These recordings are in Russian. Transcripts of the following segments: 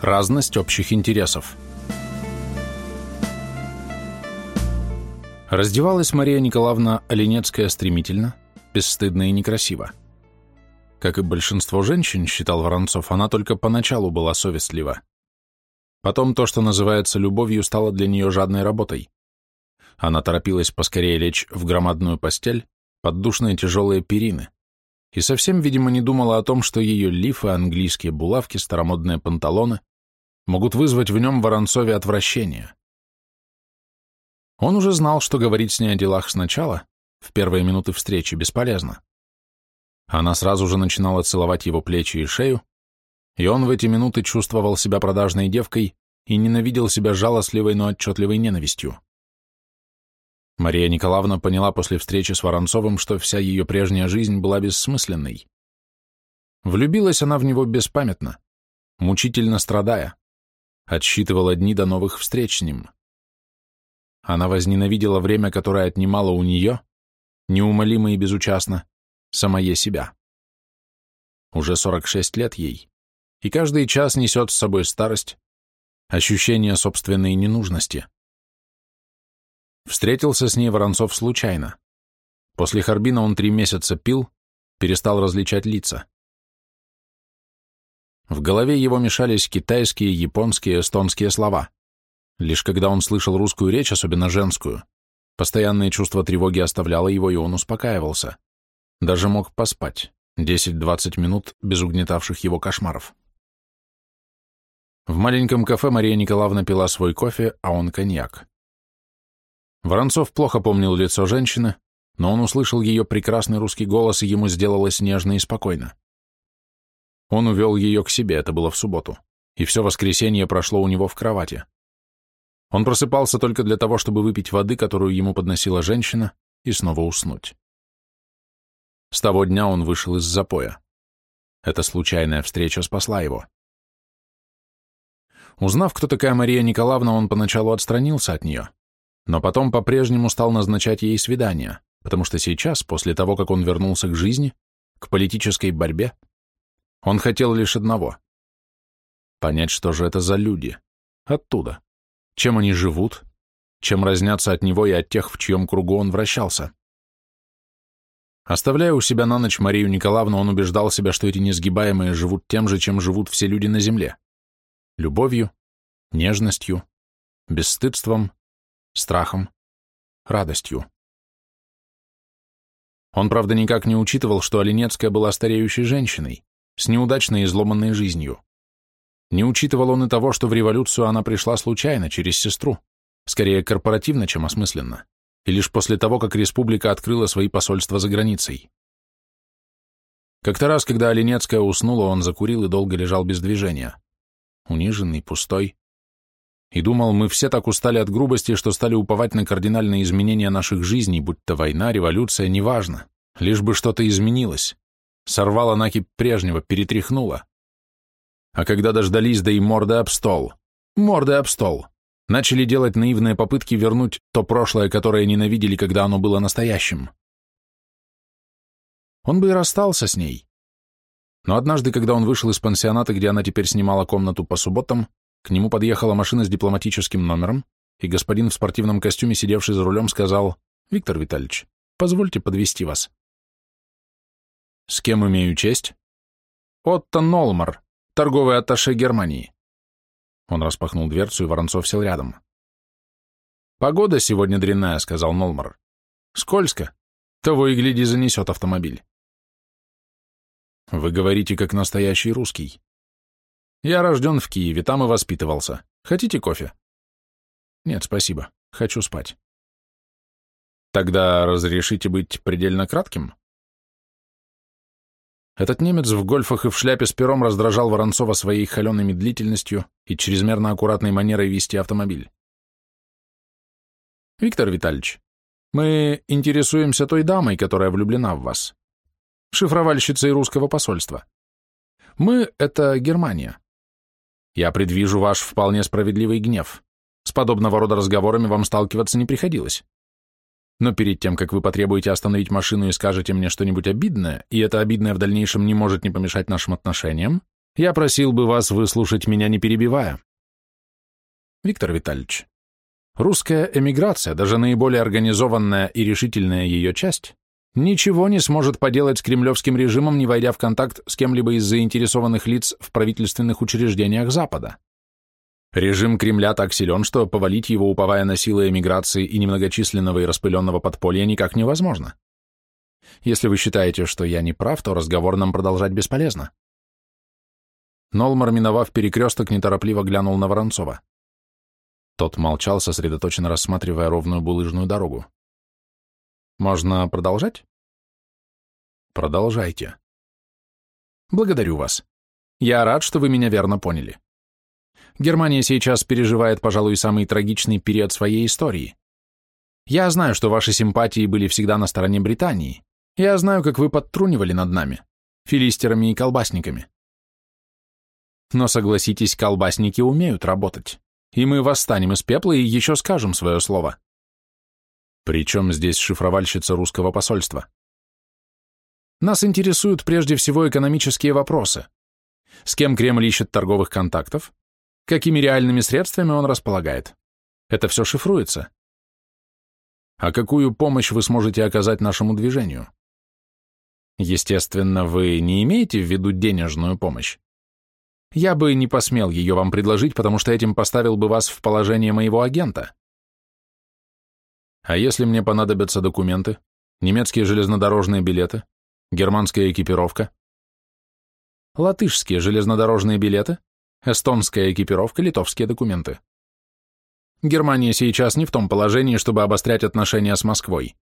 Разность общих интересов. Раздевалась Мария Николаевна Оленецкая стремительно, бесстыдно и некрасиво. Как и большинство женщин, считал Воронцов, она только поначалу была совестлива. Потом то, что называется любовью, стало для нее жадной работой. Она торопилась поскорее лечь в громадную постель, под душные тяжелые перины, и совсем, видимо, не думала о том, что ее лифы, английские булавки, старомодные панталоны могут вызвать в нем Воронцове отвращение. Он уже знал, что говорить с ней о делах сначала, в первые минуты встречи, бесполезно. Она сразу же начинала целовать его плечи и шею, и он в эти минуты чувствовал себя продажной девкой и ненавидел себя жалостливой, но отчетливой ненавистью. Мария Николаевна поняла после встречи с Воронцовым, что вся ее прежняя жизнь была бессмысленной. Влюбилась она в него беспамятно, мучительно страдая, отсчитывала дни до новых встреч с ним. Она возненавидела время, которое отнимало у нее, неумолимо и безучастно, самое себя. Уже 46 лет ей, и каждый час несет с собой старость, ощущение собственной ненужности. Встретился с ней Воронцов случайно. После Харбина он три месяца пил, перестал различать лица. В голове его мешались китайские, японские, эстонские слова. Лишь когда он слышал русскую речь, особенно женскую, постоянное чувство тревоги оставляло его, и он успокаивался. Даже мог поспать 10-20 минут без угнетавших его кошмаров. В маленьком кафе Мария Николаевна пила свой кофе, а он коньяк. Воронцов плохо помнил лицо женщины, но он услышал ее прекрасный русский голос, и ему сделалось нежно и спокойно. Он увел ее к себе, это было в субботу, и все воскресенье прошло у него в кровати. Он просыпался только для того, чтобы выпить воды, которую ему подносила женщина, и снова уснуть. С того дня он вышел из запоя. Эта случайная встреча спасла его. Узнав, кто такая Мария Николаевна, он поначалу отстранился от нее, но потом по-прежнему стал назначать ей свидания, потому что сейчас, после того, как он вернулся к жизни, к политической борьбе, он хотел лишь одного — понять, что же это за люди, оттуда, чем они живут, чем разнятся от него и от тех, в чьем кругу он вращался. Оставляя у себя на ночь Марию Николаевну, он убеждал себя, что эти несгибаемые живут тем же, чем живут все люди на земле — любовью, нежностью, бесстыдством, страхом, радостью. Он, правда, никак не учитывал, что Оленецкая была стареющей женщиной, с неудачной и изломанной жизнью. Не учитывал он и того, что в революцию она пришла случайно, через сестру, скорее корпоративно, чем осмысленно, и лишь после того, как республика открыла свои посольства за границей. Как-то раз, когда Оленецкая уснула, он закурил и долго лежал без движения. Униженный, пустой. И думал, мы все так устали от грубости, что стали уповать на кардинальные изменения наших жизней, будь то война, революция, неважно, лишь бы что-то изменилось сорвала накипь прежнего, перетряхнула. А когда дождались, да и морды об стол. Морды об стол. Начали делать наивные попытки вернуть то прошлое, которое ненавидели, когда оно было настоящим. Он бы и расстался с ней. Но однажды, когда он вышел из пансионата, где она теперь снимала комнату по субботам, к нему подъехала машина с дипломатическим номером, и господин в спортивном костюме, сидевший за рулем, сказал, «Виктор Витальевич, позвольте подвести вас». С кем имею честь? Отто Нолмар, торговый атташе Германии. Он распахнул дверцу, и Воронцов сел рядом. «Погода сегодня дрянная», — сказал Нолмар. «Скользко. Того и гляди занесет автомобиль». «Вы говорите, как настоящий русский». «Я рожден в Киеве, там и воспитывался. Хотите кофе?» «Нет, спасибо. Хочу спать». «Тогда разрешите быть предельно кратким?» Этот немец в гольфах и в шляпе с пером раздражал Воронцова своей холеной медлительностью и чрезмерно аккуратной манерой вести автомобиль. «Виктор Витальевич, мы интересуемся той дамой, которая влюблена в вас, шифровальщицей русского посольства. Мы — это Германия. Я предвижу ваш вполне справедливый гнев. С подобного рода разговорами вам сталкиваться не приходилось. Но перед тем, как вы потребуете остановить машину и скажете мне что-нибудь обидное, и это обидное в дальнейшем не может не помешать нашим отношениям, Я просил бы вас выслушать меня, не перебивая. Виктор Витальевич, русская эмиграция, даже наиболее организованная и решительная ее часть, ничего не сможет поделать с кремлевским режимом, не войдя в контакт с кем-либо из заинтересованных лиц в правительственных учреждениях Запада. Режим Кремля так силен, что повалить его, уповая на силы эмиграции и немногочисленного и распыленного подполья, никак невозможно. Если вы считаете, что я не прав, то разговор нам продолжать бесполезно. Нолмар, миновав перекресток, неторопливо глянул на Воронцова. Тот молчал, сосредоточенно рассматривая ровную булыжную дорогу. «Можно продолжать?» «Продолжайте». «Благодарю вас. Я рад, что вы меня верно поняли. Германия сейчас переживает, пожалуй, самый трагичный период своей истории. Я знаю, что ваши симпатии были всегда на стороне Британии. Я знаю, как вы подтрунивали над нами, филистерами и колбасниками. Но согласитесь, колбасники умеют работать, и мы восстанем из пепла и еще скажем свое слово. Причем здесь шифровальщица русского посольства? Нас интересуют прежде всего экономические вопросы. С кем Кремль ищет торговых контактов? Какими реальными средствами он располагает? Это все шифруется. А какую помощь вы сможете оказать нашему движению? Естественно, вы не имеете в виду денежную помощь. Я бы не посмел ее вам предложить, потому что этим поставил бы вас в положение моего агента. А если мне понадобятся документы, немецкие железнодорожные билеты, германская экипировка, латышские железнодорожные билеты, эстонская экипировка, литовские документы. Германия сейчас не в том положении, чтобы обострять отношения с Москвой.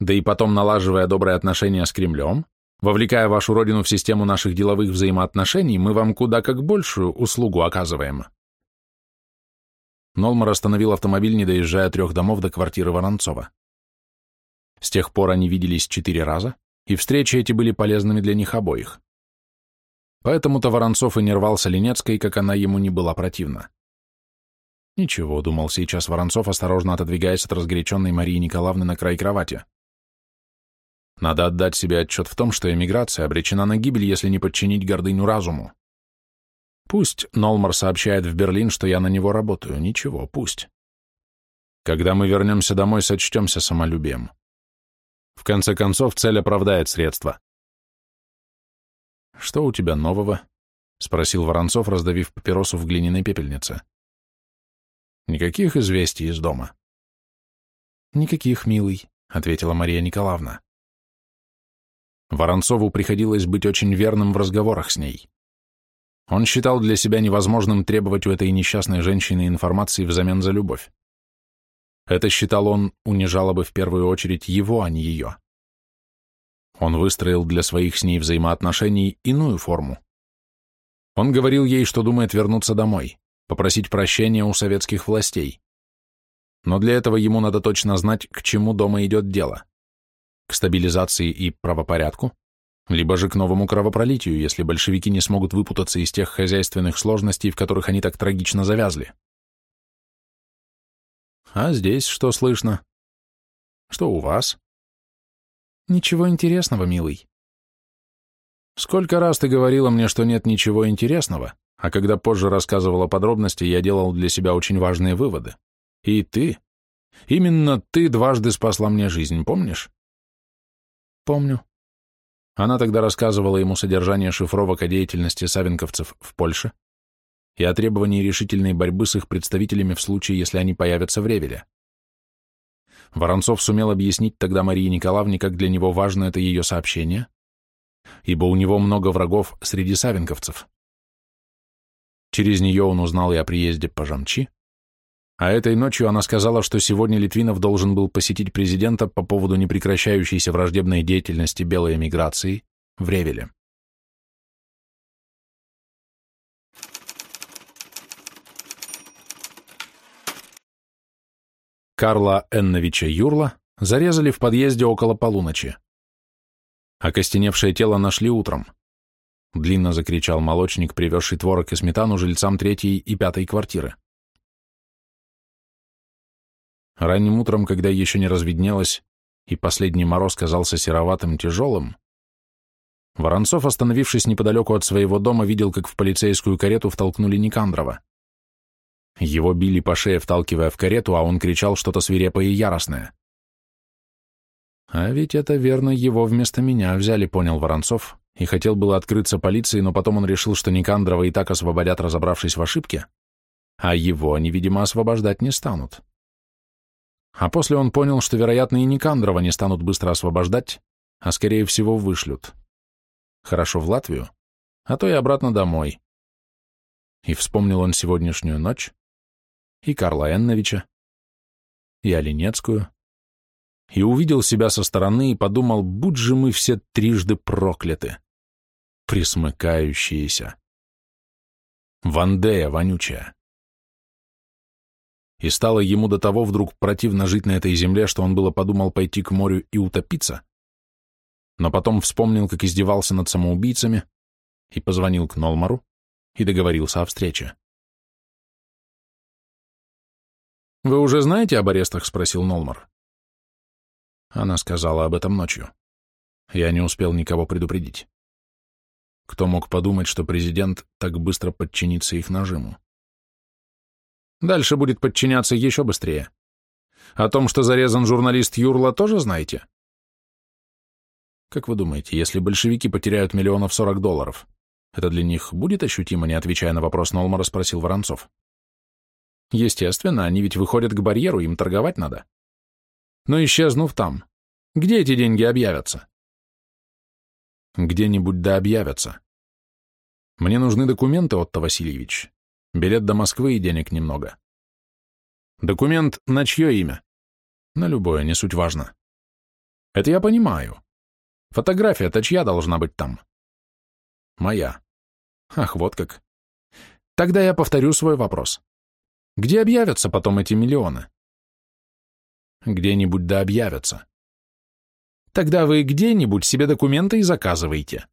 Да и потом, налаживая добрые отношения с Кремлем, вовлекая вашу родину в систему наших деловых взаимоотношений, мы вам куда как большую услугу оказываем. Нолмар остановил автомобиль, не доезжая трех домов до квартиры Воронцова. С тех пор они виделись четыре раза, и встречи эти были полезными для них обоих. Поэтому-то Воронцов и не рвался Ленецкой, как она ему не была противна. Ничего, думал сейчас Воронцов, осторожно отодвигаясь от разгоряченной Марии Николаевны на край кровати. Надо отдать себе отчет в том, что эмиграция обречена на гибель, если не подчинить гордыню разуму. Пусть Нолмар сообщает в Берлин, что я на него работаю. Ничего, пусть. Когда мы вернемся домой, сочтемся самолюбием. В конце концов, цель оправдает средства. «Что у тебя нового?» — спросил Воронцов, раздавив папиросу в глиняной пепельнице. «Никаких известий из дома?» «Никаких, милый», — ответила Мария Николаевна. Воронцову приходилось быть очень верным в разговорах с ней. Он считал для себя невозможным требовать у этой несчастной женщины информации взамен за любовь. Это, считал он, унижало бы в первую очередь его, а не ее. Он выстроил для своих с ней взаимоотношений иную форму. Он говорил ей, что думает вернуться домой, попросить прощения у советских властей. Но для этого ему надо точно знать, к чему дома идет дело. К стабилизации и правопорядку, либо же к новому кровопролитию, если большевики не смогут выпутаться из тех хозяйственных сложностей, в которых они так трагично завязли. А здесь что слышно? Что у вас? Ничего интересного, милый. Сколько раз ты говорила мне, что нет ничего интересного, а когда позже рассказывала подробности, я делал для себя очень важные выводы. И ты, именно ты дважды спасла мне жизнь, помнишь? Помню. Она тогда рассказывала ему содержание шифровок о деятельности савенковцев в Польше и о требовании решительной борьбы с их представителями в случае, если они появятся в Ревеле. Воронцов сумел объяснить тогда Марии Николаевне, как для него важно это ее сообщение, ибо у него много врагов среди савенковцев. Через нее он узнал и о приезде Пожамчи, а этой ночью она сказала, что сегодня Литвинов должен был посетить президента по поводу непрекращающейся враждебной деятельности белой эмиграции в Ревеле. Карла Энновича Юрла зарезали в подъезде около полуночи. Окостеневшее тело нашли утром. Длинно закричал молочник, привезший творог и сметану жильцам третьей и пятой квартиры. Ранним утром, когда еще не разведнелось, и последний мороз казался сероватым, тяжелым, Воронцов, остановившись неподалеку от своего дома, видел, как в полицейскую карету втолкнули Никандрова. Его били по шее, вталкивая в карету, а он кричал что-то свирепое и яростное. «А ведь это верно, его вместо меня взяли», — понял Воронцов, и хотел было открыться полиции, но потом он решил, что Никандрова и так освободят, разобравшись в ошибке, а его они, видимо, освобождать не станут. А после он понял, что, вероятно, и Никандрова не станут быстро освобождать, а, скорее всего, вышлют. Хорошо в Латвию, а то и обратно домой. И вспомнил он сегодняшнюю ночь, и Карла Энновича, и Оленецкую, и увидел себя со стороны и подумал, будь же мы все трижды прокляты, присмыкающиеся. Вандея вонючая. И стало ему до того вдруг противно жить на этой земле, что он было подумал пойти к морю и утопиться, но потом вспомнил, как издевался над самоубийцами, и позвонил к Нолмару и договорился о встрече. «Вы уже знаете об арестах?» — спросил Нолмар. Она сказала об этом ночью. Я не успел никого предупредить. Кто мог подумать, что президент так быстро подчинится их нажиму? Дальше будет подчиняться еще быстрее. О том, что зарезан журналист Юрла, тоже знаете? Как вы думаете, если большевики потеряют миллионов сорок долларов, это для них будет ощутимо, не отвечая на вопрос Нолмара, спросил Воронцов. Естественно, они ведь выходят к барьеру, им торговать надо. Но исчезнув там, где эти деньги объявятся? Где-нибудь да объявятся. Мне нужны документы, Отто Васильевич. Билет до Москвы и денег немного. Документ на чье имя? На любое, не суть важно. Это я понимаю. Фотография-то чья должна быть там? Моя. Ах, вот как. Тогда я повторю свой вопрос. Где объявятся потом эти миллионы? Где-нибудь да объявятся. Тогда вы где-нибудь себе документы и заказываете.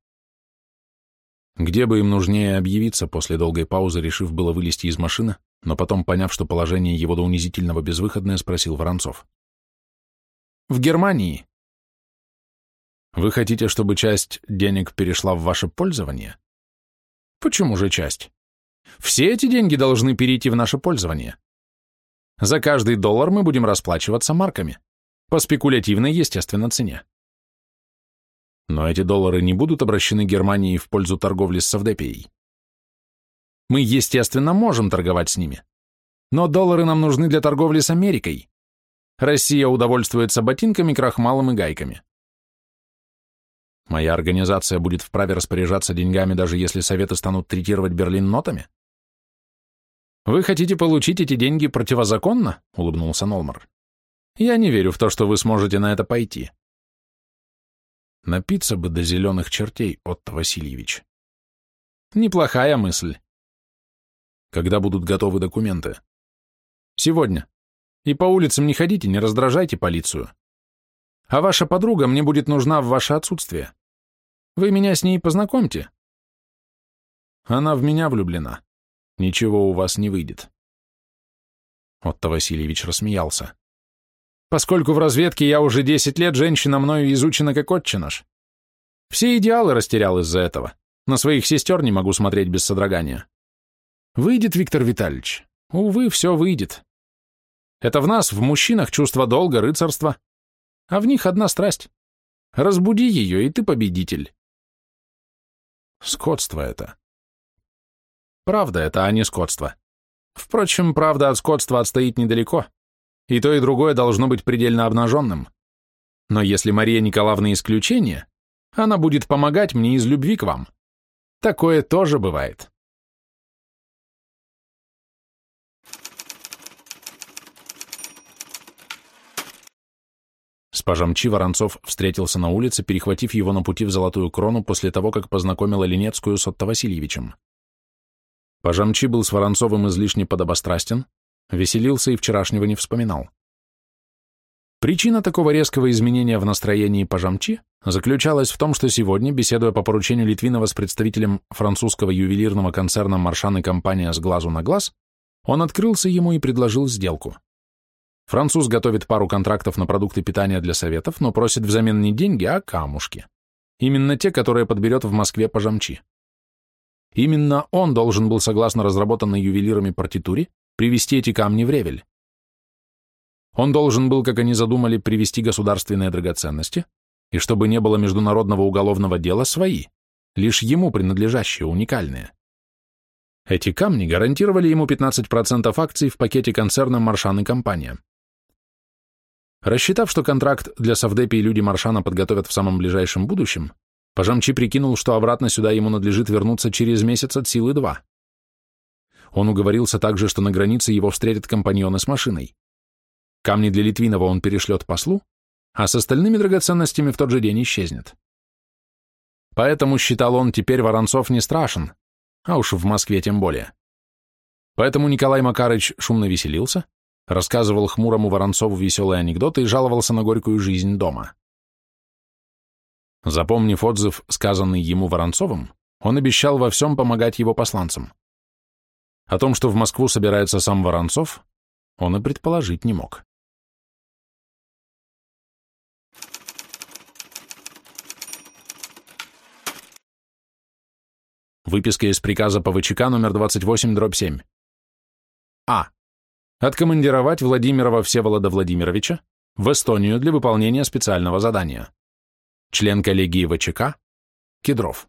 Где бы им нужнее объявиться после долгой паузы, решив было вылезти из машины, но потом, поняв, что положение его до унизительного безвыходное, спросил Воронцов. В Германии. Вы хотите, чтобы часть денег перешла в ваше пользование? Почему же часть? Все эти деньги должны перейти в наше пользование. За каждый доллар мы будем расплачиваться марками. По спекулятивной, естественно, цене. Но эти доллары не будут обращены Германии в пользу торговли с Савдепией. Мы, естественно, можем торговать с ними. Но доллары нам нужны для торговли с Америкой. Россия удовольствуется ботинками, крахмалом и гайками. Моя организация будет вправе распоряжаться деньгами, даже если Советы станут третировать Берлин нотами? Вы хотите получить эти деньги противозаконно? Улыбнулся Нолмар. Я не верю в то, что вы сможете на это пойти. Напиться бы до зеленых чертей, Отто Васильевич. Неплохая мысль. Когда будут готовы документы? Сегодня. И по улицам не ходите, не раздражайте полицию. А ваша подруга мне будет нужна в ваше отсутствие. Вы меня с ней познакомьте. Она в меня влюблена. Ничего у вас не выйдет. Отто Васильевич рассмеялся. Поскольку в разведке я уже десять лет, женщина мною изучена как отчинаш. Все идеалы растерял из-за этого. На своих сестер не могу смотреть без содрогания. Выйдет, Виктор Витальевич. Увы, все выйдет. Это в нас, в мужчинах, чувство долга, рыцарства. А в них одна страсть. Разбуди ее, и ты победитель. Скотство это. Правда это, а не скотство. Впрочем, правда от скотства отстоит недалеко. И то, и другое должно быть предельно обнаженным. Но если Мария Николаевна исключение, она будет помогать мне из любви к вам. Такое тоже бывает. С пажамчи Воронцов встретился на улице, перехватив его на пути в Золотую Крону после того, как познакомил Оленецкую с Отто Васильевичем. Пажамчи был с Воронцовым излишне подобострастен, веселился и вчерашнего не вспоминал. Причина такого резкого изменения в настроении Пажамчи заключалась в том, что сегодня, беседуя по поручению Литвинова с представителем французского ювелирного концерна «Маршан и компания» с глазу на глаз, он открылся ему и предложил сделку. Француз готовит пару контрактов на продукты питания для советов, но просит взамен не деньги, а камушки. именно те, которые подберет в Москве пожамчи. Именно он должен был, согласно разработанной ювелирами партитуре, привести эти камни в Ревель. Он должен был, как они задумали, привести государственные драгоценности, и чтобы не было международного уголовного дела, свои, лишь ему принадлежащие, уникальные. Эти камни гарантировали ему 15% акций в пакете концерна «Маршан и компания». Рассчитав, что контракт для Савдепи и люди Маршана подготовят в самом ближайшем будущем, Пожамчи прикинул, что обратно сюда ему надлежит вернуться через месяц от силы два. Он уговорился также, что на границе его встретят компаньоны с машиной. Камни для Литвинова он перешлет послу, а с остальными драгоценностями в тот же день исчезнет. Поэтому, считал он, теперь Воронцов не страшен, а уж в Москве тем более. Поэтому Николай Макарыч шумно веселился, рассказывал хмурому Воронцову веселые анекдоты и жаловался на горькую жизнь дома. Запомнив отзыв, сказанный ему Воронцовым, он обещал во всем помогать его посланцам. О том, что в Москву собирается сам Воронцов, он и предположить не мог. Выписка из приказа по ВЧК номер 28, дробь 7. А. Откомандировать Владимирова Всеволода Владимировича в Эстонию для выполнения специального задания. Член коллегии ВЧК Кедров.